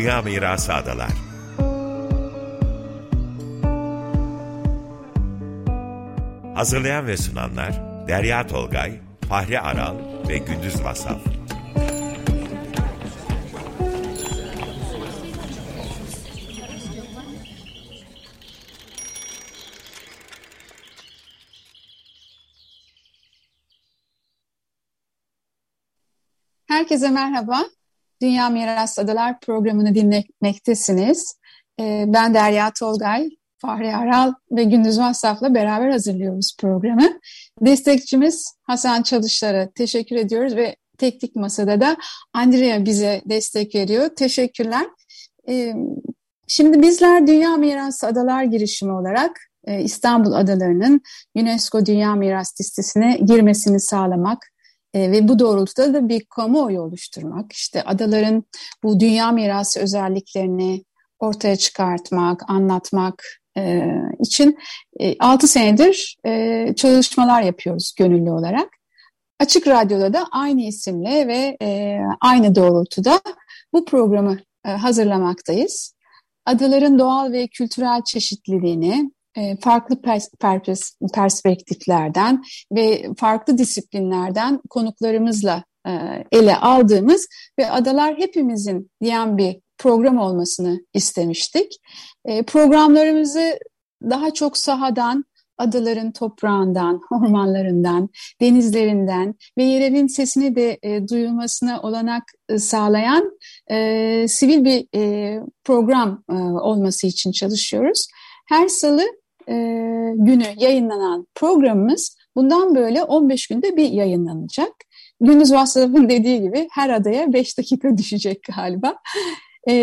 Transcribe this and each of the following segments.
Dünya Mirası Adalar Hazırlayan ve sunanlar Derya Tolgay, Fahri Aral ve Gündüz Vasaf. Herkese merhaba. Dünya Miras Adalar programını dinlemektesiniz. Ee, ben Derya Tolgay, Fahri Aral ve Gündüz Masraf'la beraber hazırlıyoruz programı. Destekçimiz Hasan Çalışlar'a teşekkür ediyoruz ve teknik masada da Andrea bize destek veriyor. Teşekkürler. Ee, şimdi bizler Dünya Mirası Adalar girişimi olarak e, İstanbul adalarının UNESCO Dünya Miras listesine girmesini sağlamak, e, ve bu doğrultuda da bir kamuoyu oluşturmak, işte adaların bu dünya mirası özelliklerini ortaya çıkartmak, anlatmak e, için e, 6 senedir e, çalışmalar yapıyoruz gönüllü olarak. Açık Radyo'da da aynı isimle ve e, aynı doğrultuda bu programı e, hazırlamaktayız. Adaların doğal ve kültürel çeşitliliğini, farklı pers pers perspektiflerden ve farklı disiplinlerden konuklarımızla e, ele aldığımız ve Adalar Hepimizin diyen bir program olmasını istemiştik. E, programlarımızı daha çok sahadan, adaların toprağından, ormanlarından, denizlerinden ve yerelin sesini de e, duyulmasına olanak e, sağlayan e, sivil bir e, program e, olması için çalışıyoruz. Her salı e, günü yayınlanan programımız bundan böyle 15 günde bir yayınlanacak. Gündüz Vasıf'ın dediği gibi her adaya 5 dakika düşecek galiba. E,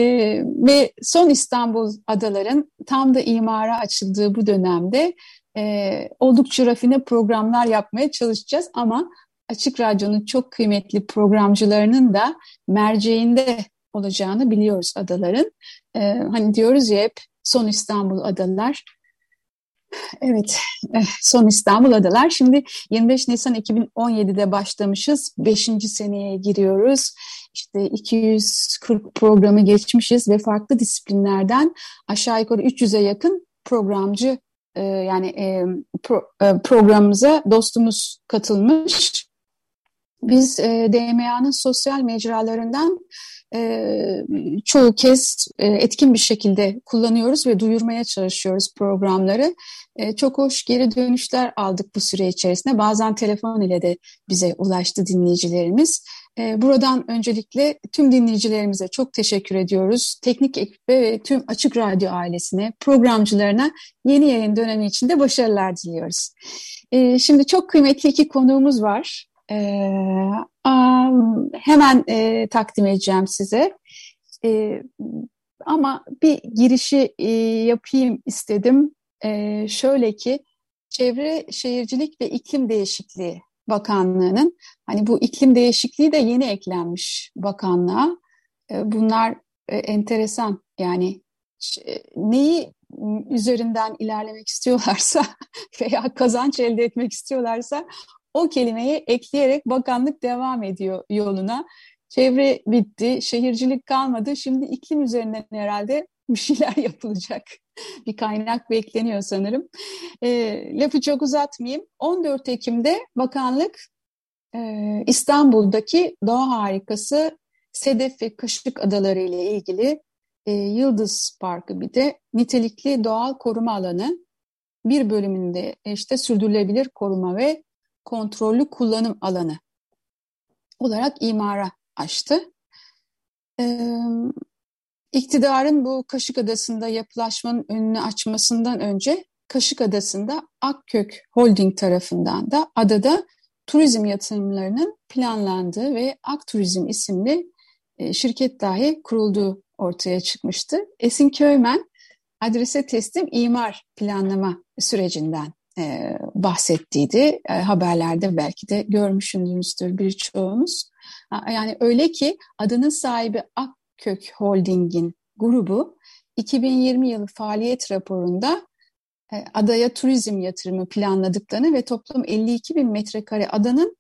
ve son İstanbul adaların tam da imara açıldığı bu dönemde e, oldukça rafine programlar yapmaya çalışacağız ama Açık Radyo'nun çok kıymetli programcılarının da merceğinde olacağını biliyoruz adaların. E, hani diyoruz ya hep son İstanbul adalar Evet, eh, son İstanbul Adalar. Şimdi 25 Nisan 2017'de başlamışız. Beşinci seneye giriyoruz. İşte 240 programı geçmişiz ve farklı disiplinlerden aşağı yukarı 300'e yakın programcı e, yani e, programımıza dostumuz katılmış. Biz e, DMA'nın sosyal mecralarından e, çoğu kez e, etkin bir şekilde kullanıyoruz ve duyurmaya çalışıyoruz programları. E, çok hoş geri dönüşler aldık bu süre içerisinde. Bazen telefon ile de bize ulaştı dinleyicilerimiz. E, buradan öncelikle tüm dinleyicilerimize çok teşekkür ediyoruz. Teknik ekibe ve tüm Açık Radyo ailesine, programcılarına yeni yayın dönemi içinde başarılar diliyoruz. E, şimdi çok kıymetli iki konuğumuz var. E, um, hemen e, takdim edeceğim size. E, ama bir girişi e, yapayım istedim. E, şöyle ki, Çevre Şehircilik ve İklim Değişikliği Bakanlığı'nın, hani bu iklim değişikliği de yeni eklenmiş bakanlığa. E, bunlar e, enteresan yani neyi üzerinden ilerlemek istiyorlarsa veya kazanç elde etmek istiyorlarsa o kelimeyi ekleyerek bakanlık devam ediyor yoluna. Çevre bitti, şehircilik kalmadı. Şimdi iklim üzerinden herhalde bir şeyler yapılacak. bir kaynak bekleniyor sanırım. E, lafı çok uzatmayayım. 14 Ekim'de bakanlık e, İstanbul'daki doğa harikası Sedef ve Kaşık Adaları ile ilgili e, Yıldız Parkı bir de nitelikli doğal koruma alanı bir bölümünde işte sürdürülebilir koruma ve kontrollü kullanım alanı olarak imara açtı. Ee, iktidarın bu Kaşık Adası'nda yapılaşmanın önünü açmasından önce Kaşık Adası'nda Akkök Holding tarafından da adada turizm yatırımlarının planlandığı ve Ak Turizm isimli e, şirket dahi kurulduğu ortaya çıkmıştı. Esin Köymen adrese teslim imar planlama sürecinden e, bahsettiydi. E, haberlerde belki de görmüşsünüzdür birçoğunuz. Yani öyle ki adının sahibi Akkök Holding'in grubu 2020 yılı faaliyet raporunda e, adaya turizm yatırımı planladıklarını ve toplam 52 bin metrekare adanın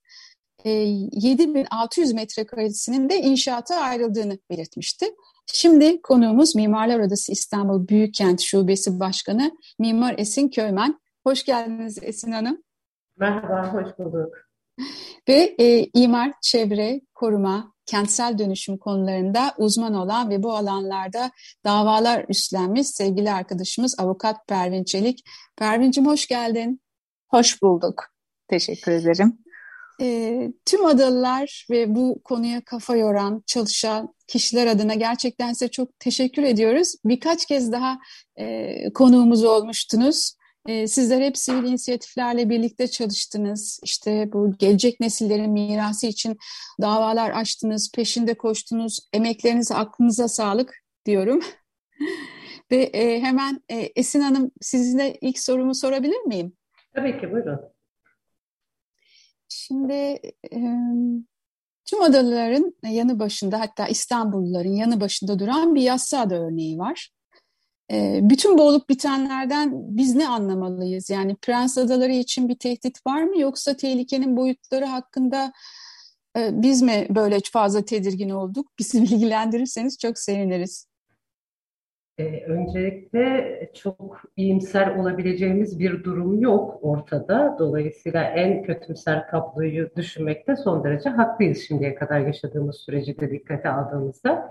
e, 7600 metrekaresinin de inşaata ayrıldığını belirtmişti. Şimdi konuğumuz Mimarlar Odası İstanbul Büyükkent Şubesi Başkanı Mimar Esin Köymen. Hoş geldiniz Esin Hanım. Merhaba, hoş bulduk. Ve e, imar, çevre, koruma, kentsel dönüşüm konularında uzman olan ve bu alanlarda davalar üstlenmiş sevgili arkadaşımız avukat Pervin Çelik. Pervin'cim hoş geldin. Hoş bulduk. Teşekkür ederim. E, tüm adalılar ve bu konuya kafa yoran, çalışan kişiler adına gerçekten size çok teşekkür ediyoruz. Birkaç kez daha e, konuğumuz olmuştunuz. E, sizler hep sivil inisiyatiflerle birlikte çalıştınız. İşte bu gelecek nesillerin mirası için davalar açtınız, peşinde koştunuz. Emeklerinize, aklınıza sağlık diyorum. Ve e, hemen e, Esin Hanım sizinle ilk sorumu sorabilir miyim? Tabii ki buyurun. Şimdi e, tüm adaların yanı başında hatta İstanbulluların yanı başında duran bir yassı örneği var. Bütün bu olup bitenlerden biz ne anlamalıyız? Yani Prens Adaları için bir tehdit var mı yoksa tehlikenin boyutları hakkında biz mi böyle fazla tedirgin olduk? Bizi bilgilendirirseniz çok seviniriz. Öncelikle çok iyimser olabileceğimiz bir durum yok ortada. Dolayısıyla en kötümser tabloyu düşünmekte son derece haklıyız şimdiye kadar yaşadığımız süreci de dikkate aldığımızda.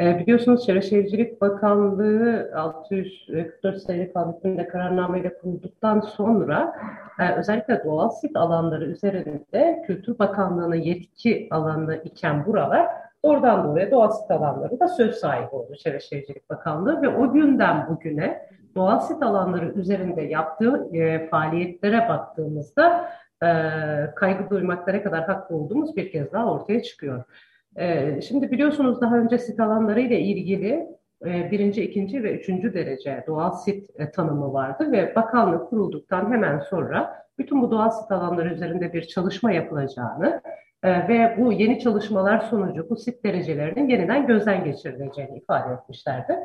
Ee, biliyorsunuz Çevre Şehircilik Bakanlığı 644 sayılı kanununda kararnameyle kurulduktan sonra e, özellikle doğal sit alanları üzerinde Kültür Bakanlığı'nın yetki alanı iken buralar Oradan dolayı doğal sit alanları da söz sahibi oldu Çevre Şehircilik Bakanlığı ve o günden bugüne doğal sit alanları üzerinde yaptığı e, faaliyetlere baktığımızda e, kaygı duymakta ne kadar haklı olduğumuz bir kez daha ortaya çıkıyor. E, şimdi biliyorsunuz daha önce sit alanları ile ilgili e, birinci, ikinci ve üçüncü derece doğal sit e, tanımı vardı ve bakanlık kurulduktan hemen sonra bütün bu doğal sit alanları üzerinde bir çalışma yapılacağını ee, ve bu yeni çalışmalar sonucu bu sit derecelerinin yeniden gözden geçirileceğini ifade etmişlerdi.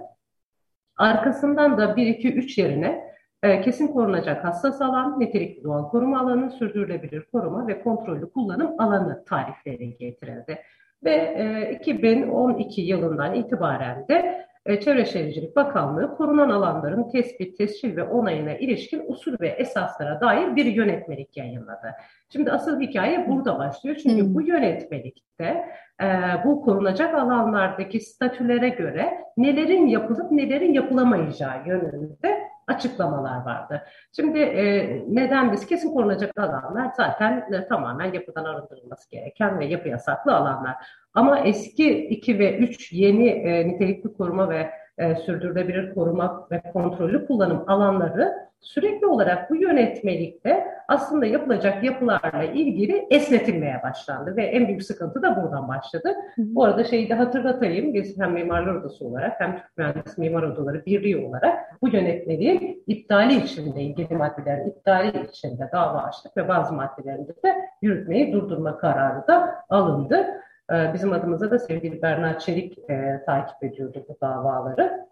Arkasından da 1-2-3 yerine e, kesin korunacak hassas alan, nitelikli doğal koruma alanı, sürdürülebilir koruma ve kontrollü kullanım alanı tarifleri getirildi. Ve e, 2012 yılından itibaren de e, Çevre Şehircilik Bakanlığı korunan alanların tespit, tescil ve onayına ilişkin usul ve esaslara dair bir yönetmelik yayınladı. Şimdi asıl hikaye burada başlıyor. Çünkü hmm. bu yönetmelikte e, bu korunacak alanlardaki statülere göre nelerin yapılıp nelerin yapılamayacağı yönünde açıklamalar vardı. Şimdi e, neden biz kesin korunacak alanlar zaten e, tamamen yapıdan arındırılması gereken ve yapı yasaklı alanlar. Ama eski 2 ve 3 yeni e, nitelikli koruma ve e, sürdürülebilir koruma ve kontrollü kullanım alanları sürekli olarak bu yönetmelikte aslında yapılacak yapılarla ilgili esnetilmeye başlandı ve en büyük sıkıntı da buradan başladı. Bu arada şeyi de hatırlatayım, biz hem Mimarlar Odası olarak hem Türk Mühendis Mimar Odaları Birliği olarak bu yönetmeliğin iptali içinde, ilgili maddelerin iptali içinde dava açtık ve bazı maddelerinde de yürütmeyi durdurma kararı da alındı. Ee, bizim adımıza da sevgili Berna Çelik e, takip ediyordu bu davaları.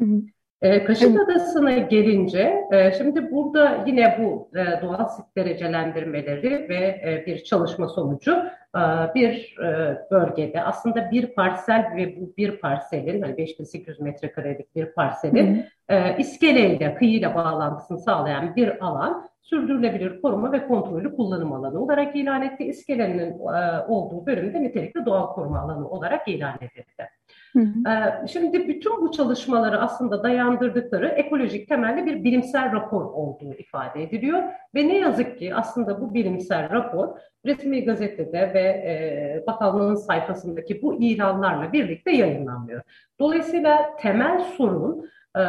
Hı hı. E, Kaşık Adası'na gelince, e, şimdi burada yine bu e, doğal sit derecelendirmeleri ve e, bir çalışma sonucu e, bir e, bölgede aslında bir parsel ve bu bir parselin, hani 5800 metrekarelik bir parselin e, iskeleyle, kıyıyla bağlantısını sağlayan bir alan sürdürülebilir koruma ve kontrollü kullanım alanı olarak ilan etti. İskelenin e, olduğu bölümde nitelikli doğal koruma alanı olarak ilan edildi. Hı hı. E, şimdi bütün bu çalışmaları aslında dayandırdıkları ekolojik temelli bir bilimsel rapor olduğu ifade ediliyor. Ve ne yazık ki aslında bu bilimsel rapor resmi gazetede ve e, bakanlığın sayfasındaki bu ilanlarla birlikte yayınlanmıyor. Dolayısıyla temel sorun ee,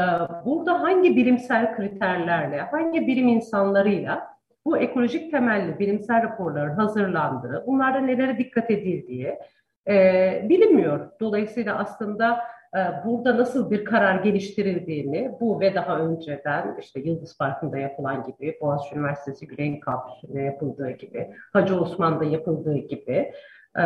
burada hangi bilimsel kriterlerle, hangi bilim insanlarıyla bu ekolojik temelli bilimsel raporların hazırlandığı, bunlarda nelere dikkat edildiği e, bilinmiyor. Dolayısıyla aslında e, burada nasıl bir karar geliştirildiğini bu ve daha önceden işte Yıldız Parkı'nda yapılan gibi, Boğaziçi Üniversitesi Gülen Kampüsü'nde yapıldığı gibi, Hacı Osman'da yapıldığı gibi, e,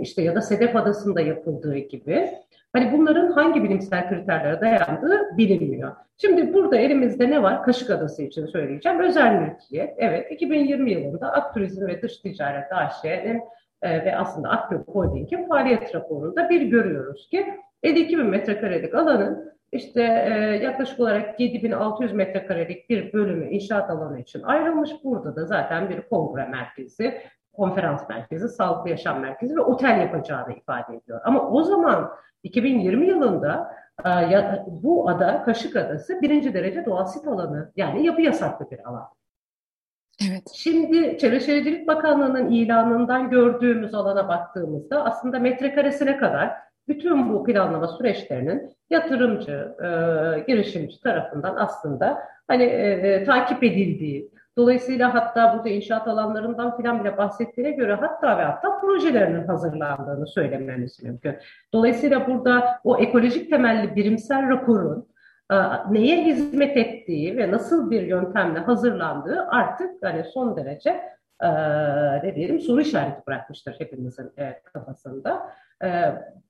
işte ya da Sedef Adası'nda yapıldığı gibi Hani bunların hangi bilimsel kriterlere dayandığı bilinmiyor. Şimdi burada elimizde ne var? Kaşık Adası için söyleyeceğim. Özel mülkiyet. Evet 2020 yılında Akturizm ve Dış Ticaret AŞ'nin e, ve aslında Akgök Holding'in faaliyet raporunda bir görüyoruz ki 52 bin metrekarelik alanın işte e, yaklaşık olarak 7600 metrekarelik bir bölümü inşaat alanı için ayrılmış. Burada da zaten bir kongre merkezi, konferans merkezi, sağlıklı yaşam merkezi ve otel yapacağını ifade ediyor. Ama o zaman 2020 yılında e, bu ada, Kaşık Adası birinci derece doğal sit alanı yani yapı yasaklı bir alan. Evet. Şimdi Çevre Şehircilik Bakanlığı'nın ilanından gördüğümüz alana baktığımızda aslında metrekaresine kadar bütün bu planlama süreçlerinin yatırımcı, e, girişimci tarafından aslında hani e, e, takip edildiği, dolayısıyla hatta burada inşaat alanlarından filan bile bahsettiğine göre hatta ve hatta projelerinin hazırlandığını söylememiz mümkün. Dolayısıyla burada o ekolojik temelli birimsel raporun neye hizmet ettiği ve nasıl bir yöntemle hazırlandığı artık hani son derece e, ne diyelim soru işareti bırakmıştır hepimizin e, kafasında. E,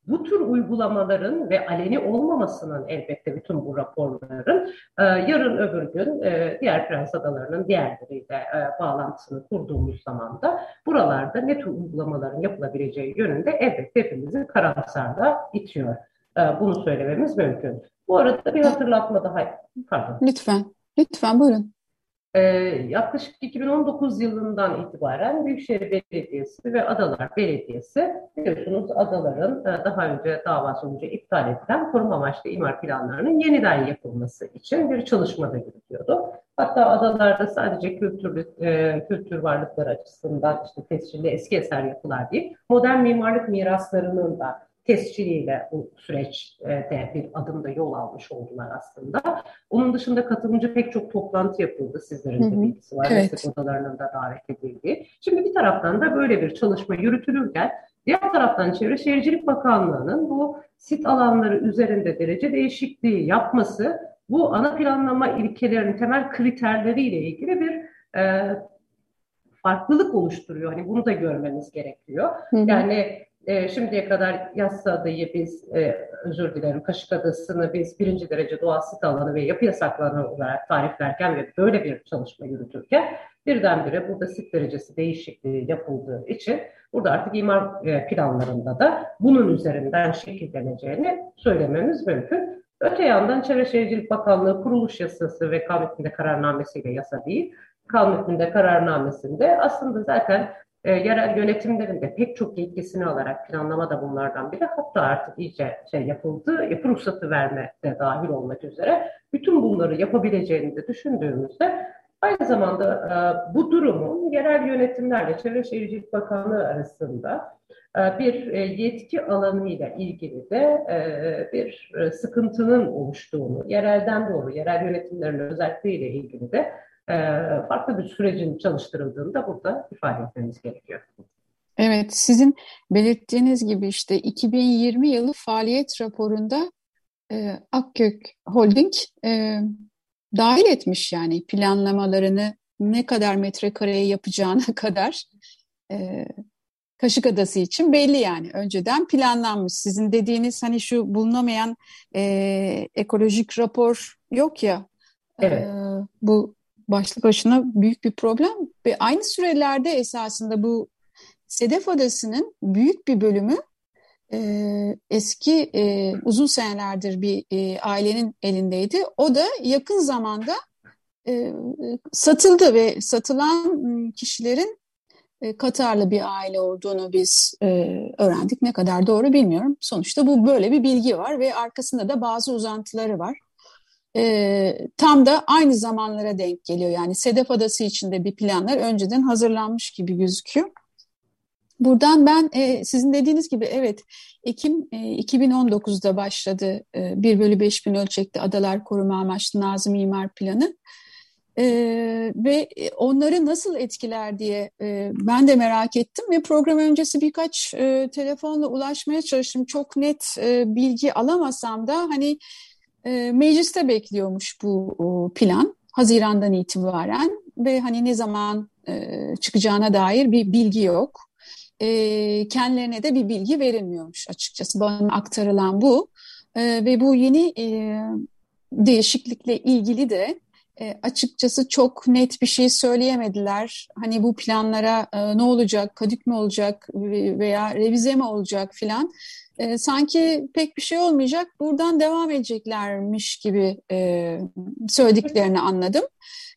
bu tür uygulamaların ve aleni olmamasının elbette bütün bu raporların e, yarın öbür gün e, diğer Prens Adaları'nın diğerleriyle e, bağlantısını kurduğumuz zaman da buralarda ne tür uygulamaların yapılabileceği yönünde elbette hepimizi karamsarda itiyor. E, bunu söylememiz mümkün. Bu arada bir hatırlatma daha. Pardon. Lütfen. Lütfen buyurun. Ee, yaklaşık 2019 yılından itibaren Büyükşehir Belediyesi ve Adalar Belediyesi biliyorsunuz adaların e, daha önce dava sonucu iptal edilen koruma amaçlı imar planlarının yeniden yapılması için bir çalışma da yürütüyordu. Hatta adalarda sadece kültür, e, kültür varlıkları açısından işte tescilli eski eser yapılar değil, modern mimarlık miraslarının da tesciliyle bu süreçte bir adımda yol almış oldular aslında. Onun dışında katılımcı pek çok toplantı yapıldı. Sizlerin de bilgisi var. Evet. Meslek odalarının da davet edildiği. Şimdi bir taraftan da böyle bir çalışma yürütülürken diğer taraftan Çevre Şehircilik Bakanlığı'nın bu sit alanları üzerinde derece değişikliği yapması bu ana planlama ilkelerinin temel kriterleriyle ilgili bir e, farklılık oluşturuyor. Hani bunu da görmemiz gerekiyor. Hı hı. Yani e, şimdiye kadar Yassı Adayı biz, e, özür dilerim Kaşık Adası'nı biz birinci derece doğal sit alanı ve yapı yasaklarını olarak tariflerken ve böyle bir çalışma yürütürken birdenbire burada sit derecesi değişikliği yapıldığı için burada artık imar e, planlarında da bunun üzerinden şekilleneceğini söylememiz mümkün. Öte yandan Çevre Şehircilik Bakanlığı kuruluş yasası ve kanun kararnamesiyle yasa değil, kanun kararnamesinde aslında zaten e, yerel yönetimlerin de pek çok yetkisini alarak planlama da bunlardan biri. Hatta artık iyice şey yapıldı, yapı ruhsatı verme de dahil olmak üzere bütün bunları yapabileceğini de düşündüğümüzde aynı zamanda e, bu durumun yerel yönetimlerle Çevre Şehircilik Bakanlığı arasında e, bir e, yetki alanıyla ilgili de e, bir e, sıkıntının oluştuğunu, yerelden doğru, yerel yönetimlerin özelliğiyle ilgili de farklı bir sürecin çalıştırıldığını da burada ifade etmemiz gerekiyor. Evet, sizin belirttiğiniz gibi işte 2020 yılı faaliyet raporunda e, Akkök Holding e, dahil etmiş yani planlamalarını ne kadar metrekareye yapacağına kadar e, Kaşık Adası için belli yani önceden planlanmış. Sizin dediğiniz hani şu bulunamayan e, ekolojik rapor yok ya evet. e, bu başlı başına büyük bir problem ve aynı sürelerde esasında bu Sedef Adası'nın büyük bir bölümü e, eski e, uzun senelerdir bir e, ailenin elindeydi. O da yakın zamanda e, satıldı ve satılan kişilerin e, Katarlı bir aile olduğunu biz e, öğrendik. Ne kadar doğru bilmiyorum. Sonuçta bu böyle bir bilgi var ve arkasında da bazı uzantıları var e, tam da aynı zamanlara denk geliyor. Yani Sedef Adası içinde bir planlar önceden hazırlanmış gibi gözüküyor. Buradan ben e, sizin dediğiniz gibi evet Ekim e, 2019'da başladı e, 1 bölü 5 bin ölçekli adalar koruma amaçlı Nazım İmar Planı. E, ve onları nasıl etkiler diye e, ben de merak ettim ve program öncesi birkaç e, telefonla ulaşmaya çalıştım. Çok net e, bilgi alamasam da hani e, mecliste bekliyormuş bu plan Haziran'dan itibaren ve hani ne zaman e, çıkacağına dair bir bilgi yok. E, kendilerine de bir bilgi verilmiyormuş açıkçası. Bana aktarılan bu e, ve bu yeni e, değişiklikle ilgili de e, açıkçası çok net bir şey söyleyemediler. Hani bu planlara e, ne olacak, kadük mü olacak veya revize mi olacak filan. E, sanki pek bir şey olmayacak, buradan devam edeceklermiş gibi e, söylediklerini anladım.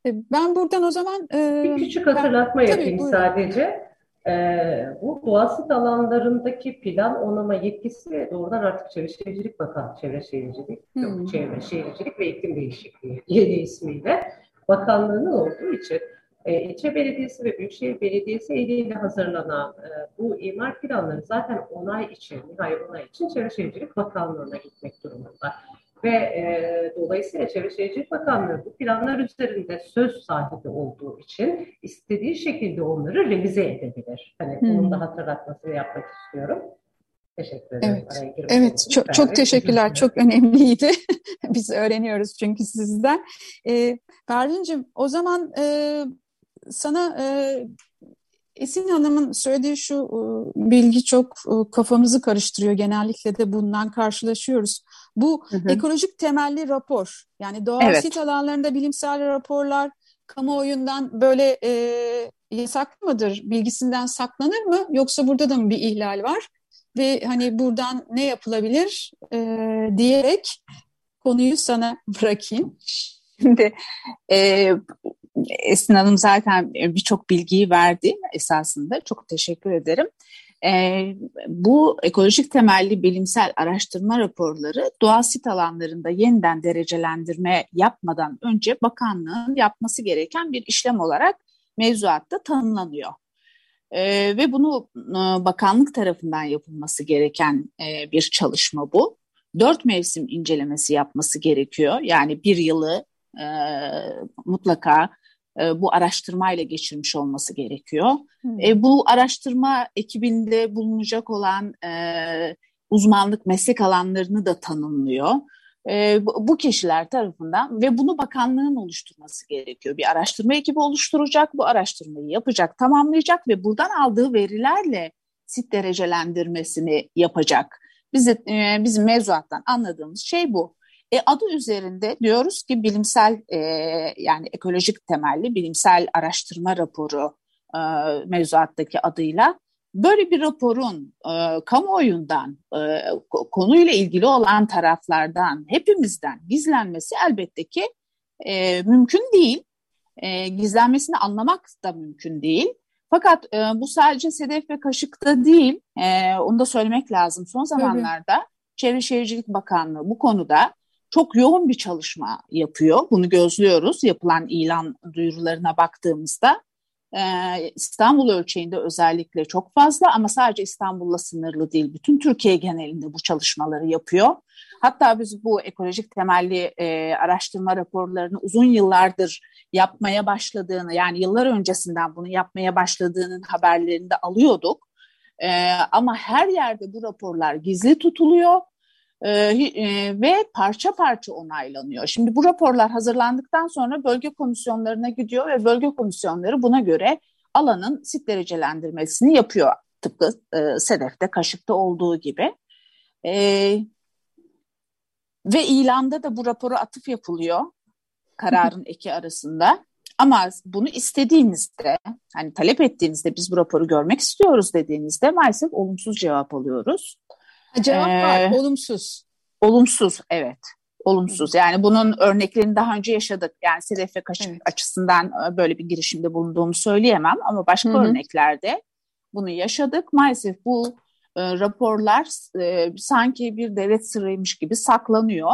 E, ben buradan o zaman... E, bir küçük hatırlatma ben, yapayım tabii, sadece. Ee, bu doğasit alanlarındaki plan onama yetkisi doğrudan artık Çevre Şehircilik Bakanı, Çevre Şehircilik, hmm. Çevre Şehircilik ve İklim Değişikliği yeni ismiyle bakanlığının olduğu için e, ilçe belediyesi ve büyükşehir belediyesi eliyle hazırlanan e, bu imar planları zaten onay için, nihai onay için Çevre Şehircilik Bakanlığı'na gitmek durumunda. Ve e, dolayısıyla Çevre Şehircilik Bakanlığı bu planlar üzerinde söz sahibi olduğu için istediği şekilde onları revize edebilir. Hani hmm. bunun da hatırlatmasını yapmak istiyorum. Teşekkür ederim. Evet, evet çok, çok teşekkürler. Çok önemliydi. Biz öğreniyoruz çünkü sizden. Ee, Pervin'cim o zaman e, sana e, Esin Hanım'ın söylediği şu e, bilgi çok e, kafamızı karıştırıyor. Genellikle de bundan karşılaşıyoruz. Bu hı hı. ekolojik temelli rapor. Yani doğal evet. sit alanlarında bilimsel raporlar kamuoyundan böyle e, yasaklı mıdır? Bilgisinden saklanır mı? Yoksa burada da mı bir ihlal var? Ve hani buradan ne yapılabilir e, diyerek konuyu sana bırakayım. Şimdi e, Esin Hanım zaten birçok bilgiyi verdi esasında. Çok teşekkür ederim. E, bu ekolojik temelli bilimsel araştırma raporları doğal sit alanlarında yeniden derecelendirme yapmadan önce bakanlığın yapması gereken bir işlem olarak mevzuatta tanımlanıyor. E, ve bunu e, bakanlık tarafından yapılması gereken e, bir çalışma bu. Dört mevsim incelemesi yapması gerekiyor. Yani bir yılı e, mutlaka e, bu araştırmayla geçirmiş olması gerekiyor. Hmm. E, bu araştırma ekibinde bulunacak olan e, uzmanlık meslek alanlarını da tanımlıyor. E, bu, kişiler tarafından ve bunu bakanlığın oluşturması gerekiyor. Bir araştırma ekibi oluşturacak, bu araştırmayı yapacak, tamamlayacak ve buradan aldığı verilerle sit derecelendirmesini yapacak. Bizi, e, bizim mevzuattan anladığımız şey bu. E, adı üzerinde diyoruz ki bilimsel e, yani ekolojik temelli bilimsel araştırma raporu e, mevzuattaki adıyla böyle bir raporun e, kamuoyundan e, konuyla ilgili olan taraflardan hepimizden gizlenmesi elbette ki e, mümkün değil. E, gizlenmesini anlamak da mümkün değil. Fakat e, bu sadece sedef ve kaşıkta değil, e, onu da söylemek lazım. Son zamanlarda. Çevre Şehircilik Bakanlığı bu konuda çok yoğun bir çalışma yapıyor. Bunu gözlüyoruz yapılan ilan duyurularına baktığımızda. Ee, İstanbul ölçeğinde özellikle çok fazla ama sadece İstanbul'la sınırlı değil. Bütün Türkiye genelinde bu çalışmaları yapıyor. Hatta biz bu ekolojik temelli e, araştırma raporlarını uzun yıllardır yapmaya başladığını yani yıllar öncesinden bunu yapmaya başladığının haberlerini de alıyorduk. E, ama her yerde bu raporlar gizli tutuluyor e, e, ve parça parça onaylanıyor. Şimdi bu raporlar hazırlandıktan sonra bölge komisyonlarına gidiyor ve bölge komisyonları buna göre alanın sit derecelendirmesini yapıyor. Tıpkı e, SEDEF'te, Kaşık'ta olduğu gibi. E, ve ilanda da bu rapora atıf yapılıyor kararın eki arasında. Ama bunu istediğinizde, hani talep ettiğinizde biz bu raporu görmek istiyoruz dediğinizde maalesef olumsuz cevap alıyoruz. Cevap ee, var, olumsuz. Olumsuz, evet. Olumsuz. Yani bunun örneklerini daha önce yaşadık. Yani sedef ve kaşık evet. açısından e, böyle bir girişimde bulunduğumu söyleyemem ama başka Hı-hı. örneklerde bunu yaşadık. Maalesef bu e, raporlar e, sanki bir devlet sırrıymış gibi saklanıyor.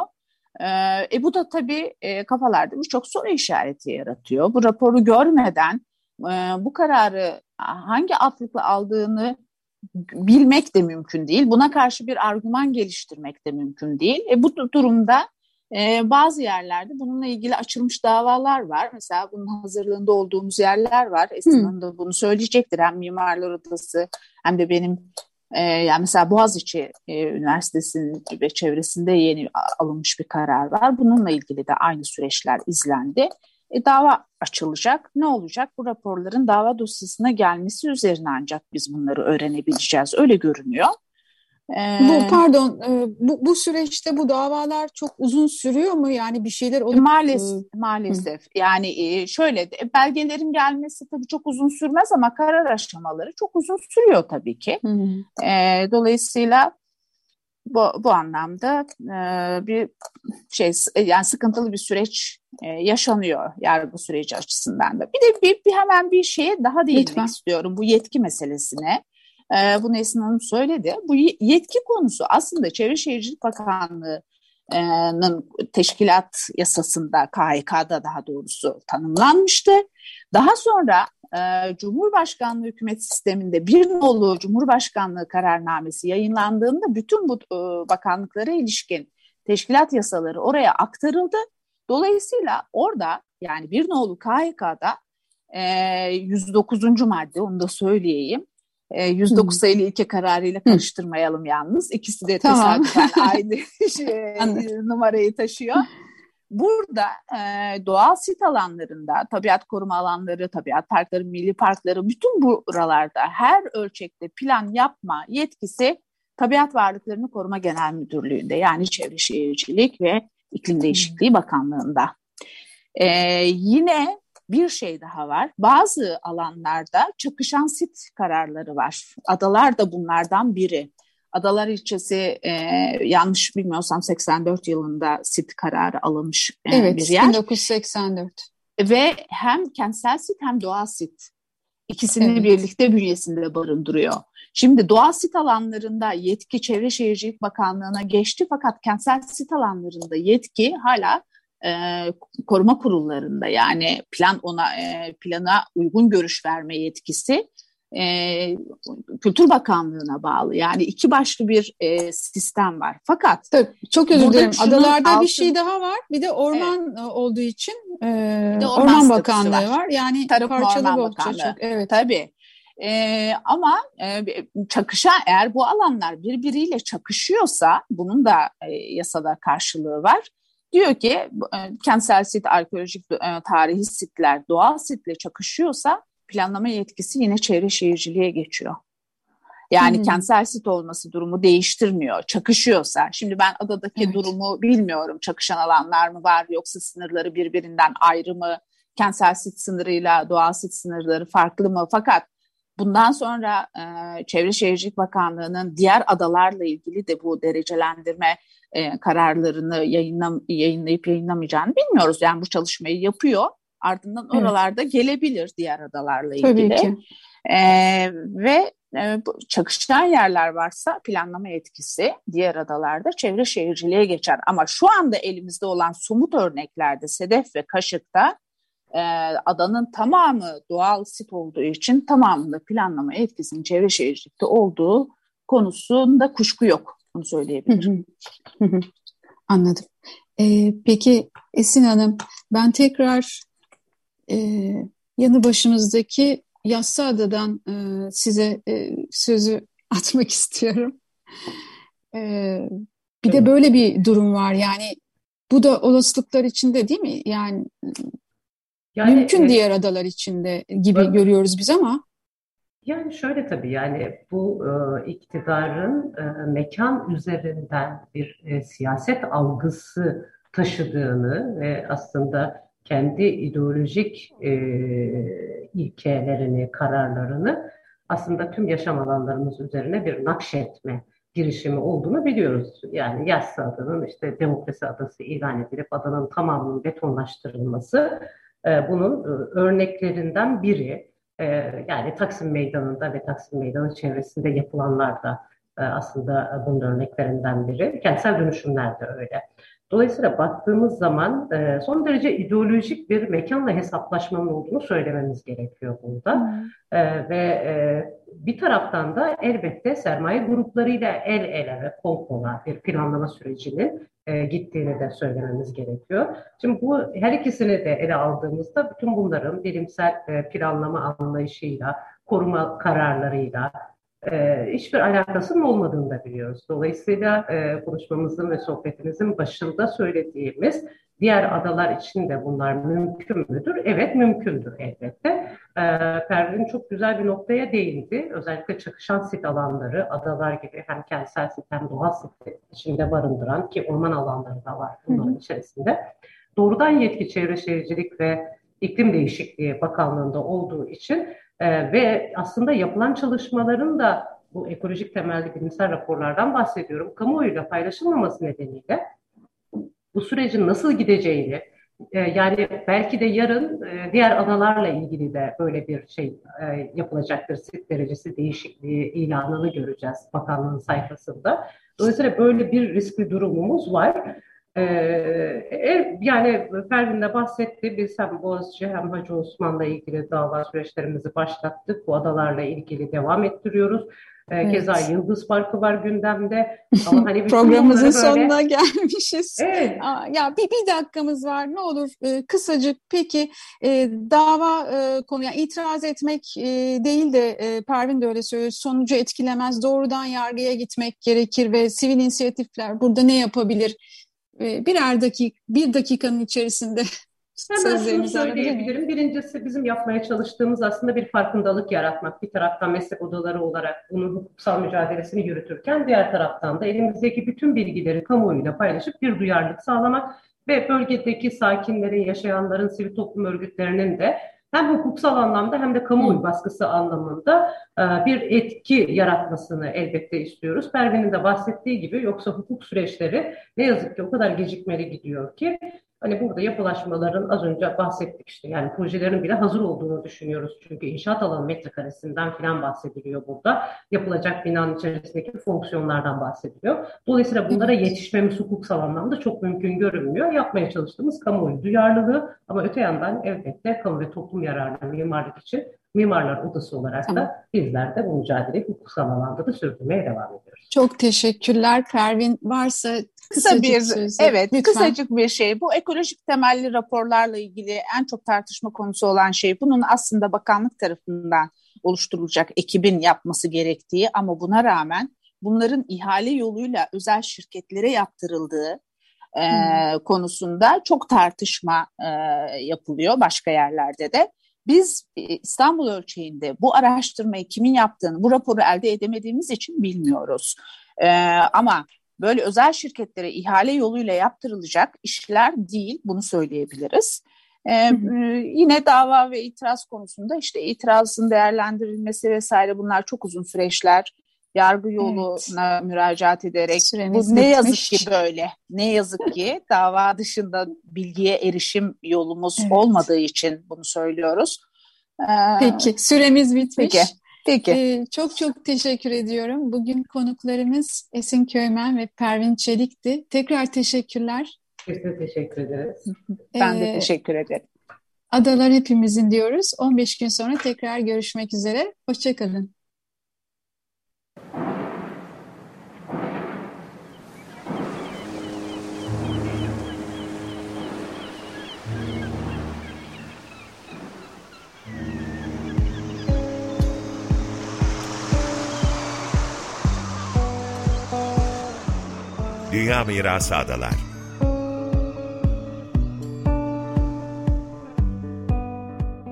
E, e bu da tabii e, kafalarda birçok soru işareti yaratıyor. Bu raporu görmeden e, bu kararı hangi altlıkla aldığını bilmek de mümkün değil. Buna karşı bir argüman geliştirmek de mümkün değil. E, bu durumda e, bazı yerlerde bununla ilgili açılmış davalar var. Mesela bunun hazırlığında olduğumuz yerler var. Esin Hanım da bunu söyleyecektir. Hem Mimarlar Odası hem de benim e, yani mesela Boğaziçi e, Üniversitesi'nin ve çevresinde yeni alınmış bir karar var. Bununla ilgili de aynı süreçler izlendi. E, dava açılacak. Ne olacak? Bu raporların dava dosyasına gelmesi üzerine ancak biz bunları öğrenebileceğiz. Öyle görünüyor. bu pardon bu, bu süreçte bu davalar çok uzun sürüyor mu yani bir şeyler olup maalesef maalesef yani şöyle belgelerin gelmesi tabii çok uzun sürmez ama karar aşamaları çok uzun sürüyor tabii ki. Hı. dolayısıyla bu, bu anlamda bir şey yani sıkıntılı bir süreç yaşanıyor yargı süreci açısından da. Bir de bir, bir hemen bir şeye daha değinmek Lütfen. istiyorum bu yetki meselesine. E, bunu Esin Hanım söyledi. Bu yetki konusu aslında Çevre Şehircilik Bakanlığı'nın teşkilat yasasında, KHK'da daha doğrusu tanımlanmıştı. Daha sonra e, Cumhurbaşkanlığı hükümet sisteminde bir nolu Cumhurbaşkanlığı kararnamesi yayınlandığında bütün bu e, bakanlıklara ilişkin teşkilat yasaları oraya aktarıldı. Dolayısıyla orada yani bir nolu KHK'da e, 109. madde onu da söyleyeyim. 109 e, sayılı ilke kararıyla karıştırmayalım yalnız. İkisi de tamam. tesadüfen aynı şey, numarayı taşıyor. Burada e, doğal sit alanlarında, tabiat koruma alanları, tabiat parkları, milli parkları, bütün buralarda her ölçekte plan yapma yetkisi Tabiat Varlıklarını Koruma Genel Müdürlüğü'nde yani Çevre Şehircilik ve İklim Değişikliği Bakanlığı'nda. E, yine bir şey daha var. Bazı alanlarda çakışan sit kararları var. Adalar da bunlardan biri. Adalar ilçesi e, yanlış bilmiyorsam 84 yılında sit kararı alınmış e, evet, bir yer. Evet 1984. Ve hem kentsel sit hem doğal sit ikisini evet. birlikte bünyesinde barındırıyor. Şimdi doğal sit alanlarında yetki Çevre Şehircilik Bakanlığı'na geçti fakat kentsel sit alanlarında yetki hala e, koruma kurullarında yani plan ona e, plana uygun görüş verme yetkisi e, Kültür Bakanlığı'na bağlı. Yani iki başlı bir e, sistem var. Fakat Tabii, çok özür dilerim. Adalarda altın, bir şey daha var. Bir de orman evet. olduğu için e, orman, orman Bakanlığı var. var. Yani Tarım parçalı Bakanlığı. Çok, evet. Tabii. Ee, ama e, çakışan eğer bu alanlar birbiriyle çakışıyorsa bunun da e, yasada karşılığı var. Diyor ki e, kentsel sit, arkeolojik e, tarihi sitler doğal sitle çakışıyorsa planlama yetkisi yine çevre şehirciliğe geçiyor. Yani hmm. kentsel sit olması durumu değiştirmiyor. Çakışıyorsa. Şimdi ben adadaki evet. durumu bilmiyorum. Çakışan alanlar mı var yoksa sınırları birbirinden ayrı mı? Kentsel sit sınırıyla doğal sit sınırları farklı mı? Fakat bundan sonra e, Çevre Şehircilik Bakanlığı'nın diğer adalarla ilgili de bu derecelendirme e, kararlarını yayınlam yayınlayıp yayınlamayacağını bilmiyoruz. Yani bu çalışmayı yapıyor. Ardından oralarda evet. gelebilir diğer adalarla ilgili. Tabii ki. E, ve e, çakışan yerler varsa planlama etkisi diğer adalarda çevre şehirciliğe geçer. Ama şu anda elimizde olan somut örneklerde Sedef ve Kaşık'ta e, adanın tamamı doğal sit olduğu için tamamında planlama etkisinin çevre şehircilikte olduğu konusunda kuşku yok. Bunu söyleyebilirim. Anladım. Ee, peki Esin Hanım, ben tekrar e, yanı başımızdaki Yassıada'dan e, size e, sözü atmak istiyorum. E, bir evet. de böyle bir durum var yani bu da olasılıklar içinde değil mi? Yani, yani mümkün e, diğer adalar içinde gibi evet. görüyoruz biz ama. Yani şöyle tabii yani bu e, iktidarın e, mekan üzerinden bir e, siyaset algısı taşıdığını ve aslında kendi ideolojik e, ilkelerini, kararlarını aslında tüm yaşam alanlarımız üzerine bir nakşetme girişimi olduğunu biliyoruz. Yani Yassı Adanın işte demokrasi adası ilan edilip adanın tamamının betonlaştırılması e, bunun e, örneklerinden biri. Ee, yani Taksim Meydanı'nda ve Taksim Meydanı çevresinde yapılanlar da e, aslında bunun örneklerinden biri. Kentsel dönüşümler de öyle. Dolayısıyla baktığımız zaman e, son derece ideolojik bir mekanla hesaplaşmanın olduğunu söylememiz gerekiyor burada. Hmm. E, ve bir taraftan da elbette sermaye gruplarıyla el ele ve kol kola bir planlama sürecinin e, gittiğini de söylememiz gerekiyor. Şimdi bu her ikisini de ele aldığımızda bütün bunların bilimsel e, planlama anlayışıyla, koruma kararlarıyla e, hiçbir alakasının olmadığını da biliyoruz. Dolayısıyla e, konuşmamızın ve sohbetimizin başında söylediğimiz diğer adalar için de bunlar mümkün müdür? Evet mümkündür elbette. e, Pervin çok güzel bir noktaya değindi. Özellikle çakışan sit alanları, adalar gibi hem kentsel sit hem doğal sit içinde barındıran ki orman alanları da var bunların içerisinde. Doğrudan yetki Çevre Şehircilik ve İklim Değişikliği Bakanlığı'nda olduğu için e, ve aslında yapılan çalışmaların da bu ekolojik temelli bilimsel raporlardan bahsediyorum. Kamuoyuyla paylaşılmaması nedeniyle bu sürecin nasıl gideceğini, e, yani belki de yarın e, diğer adalarla ilgili de böyle bir şey e, yapılacaktır. Sit derecesi değişikliği ilanını göreceğiz bakanlığın sayfasında. Dolayısıyla böyle bir riskli durumumuz var. Yani Pervin de bahsetti. Biz hem Boğaziçi hem Hacı Osman'la ilgili dava süreçlerimizi başlattık. Bu adalarla ilgili devam ettiriyoruz. Ee, evet. Keza Yıldız Parkı var gündemde. Ama hani Programımızın böyle... sonuna gelmişiz. Evet. Aa, ya bir, bir dakikamız var ne olur e, kısacık peki e, dava e, konuya itiraz etmek e, değil de e, Pervin de öyle söylüyor sonucu etkilemez doğrudan yargıya gitmek gerekir ve sivil inisiyatifler burada ne yapabilir? E, birer dakik bir dakikanın içerisinde Hemen şunu söyleyebilirim. Birincisi bizim yapmaya çalıştığımız aslında bir farkındalık yaratmak. Bir taraftan meslek odaları olarak bunun hukuksal mücadelesini yürütürken diğer taraftan da elimizdeki bütün bilgileri kamuoyuyla paylaşıp bir duyarlılık sağlamak ve bölgedeki sakinlerin, yaşayanların, sivil toplum örgütlerinin de hem hukuksal anlamda hem de kamuoyu baskısı anlamında e, bir etki yaratmasını elbette istiyoruz. Pervin'in de bahsettiği gibi yoksa hukuk süreçleri ne yazık ki o kadar gecikmeli gidiyor ki Hani burada yapılaşmaların az önce bahsettik işte yani projelerin bile hazır olduğunu düşünüyoruz. Çünkü inşaat alanı metrekaresinden filan bahsediliyor burada. Yapılacak binanın içerisindeki fonksiyonlardan bahsediliyor. Dolayısıyla bunlara yetişmemiz hukuksal anlamda çok mümkün görünmüyor. Yapmaya çalıştığımız kamuoyu duyarlılığı ama öte yandan elbette kamu ve toplum yararlı mimarlık için Mimarlar Odası olarak da bizler de bu mücadeleyi hukuksal alanda da sürdürmeye devam ediyoruz. Çok teşekkürler. Pervin varsa kısa bir sözü. evet Lütfen. kısacık bir şey. Bu ekolojik temelli raporlarla ilgili en çok tartışma konusu olan şey bunun aslında bakanlık tarafından oluşturulacak ekibin yapması gerektiği ama buna rağmen bunların ihale yoluyla özel şirketlere yaptırıldığı e, hmm. konusunda çok tartışma e, yapılıyor başka yerlerde de. Biz e, İstanbul ölçeğinde bu araştırmayı kimin yaptığını, bu raporu elde edemediğimiz için bilmiyoruz. Ee, ama böyle özel şirketlere ihale yoluyla yaptırılacak işler değil, bunu söyleyebiliriz. Ee, yine dava ve itiraz konusunda işte itirazın değerlendirilmesi vesaire bunlar çok uzun süreçler yargı yoluna evet. müracaat ederek Süremiz bu ne yazık ki böyle ne yazık ki dava dışında bilgiye erişim yolumuz evet. olmadığı için bunu söylüyoruz. Ee, Peki süremiz bitmiş. Peki. Peki. Ee, çok çok teşekkür ediyorum. Bugün konuklarımız Esin Köymen ve Pervin Çelik'ti. Tekrar teşekkürler. Biz de teşekkür ederiz. Ben ee, de teşekkür ederim. Adalar hepimizin diyoruz. 15 gün sonra tekrar görüşmek üzere. Hoşçakalın. Dünya Mirası Adalar.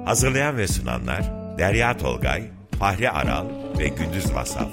Hazırlayan ve sunanlar Derya Tolgay, Fahri Aral ve Gündüz Masal